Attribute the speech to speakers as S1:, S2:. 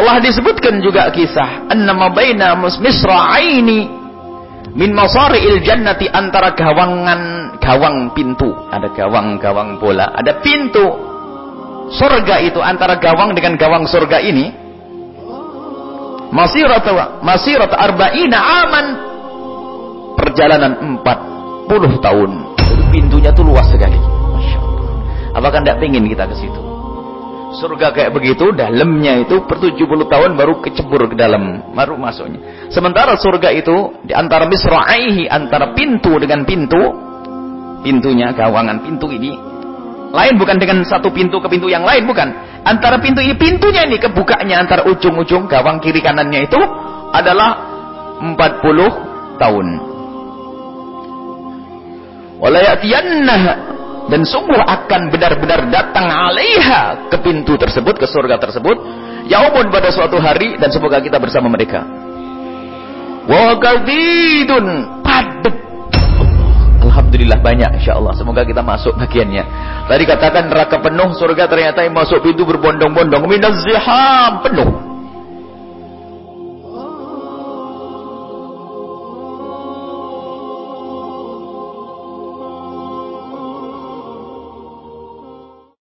S1: telah disebutkan juga kisah annama baina misra'aini min masari'il jannati antara gawangan gawang pintu. Ada gawang-gawang bola. Ada pintu surga itu antara gawang dengan gawang surga ini. Masirat masirat arba'ina aman. Perjalanan 40 tahun. Pintunya tuh luas sekali. Masya Allah. Apakah tidak ingin kita ke situ surga kayak begitu dalamnya itu per 70 tahun baru kecebur ke dalam baru masuknya. Sementara surga itu di antara misra'aihi antara pintu dengan pintu pintunya gawangan pintu ini lain bukan dengan satu pintu ke pintu yang lain bukan. Antara pintu ini pintunya ini kebukanya antara ujung-ujung gawang kiri kanannya itu adalah 40 tahun. Wala dan sungguh akan benar-benar datang alaiha ke pintu tersebut, ke surga tersebut, yaumun pada suatu hari dan semoga kita bersama mereka. Wa kadidun padat. Alhamdulillah banyak insyaallah. Semoga kita masuk bagiannya. Tadi katakan neraka penuh, surga ternyata yang masuk pintu berbondong-bondong. Minaz ziham penuh.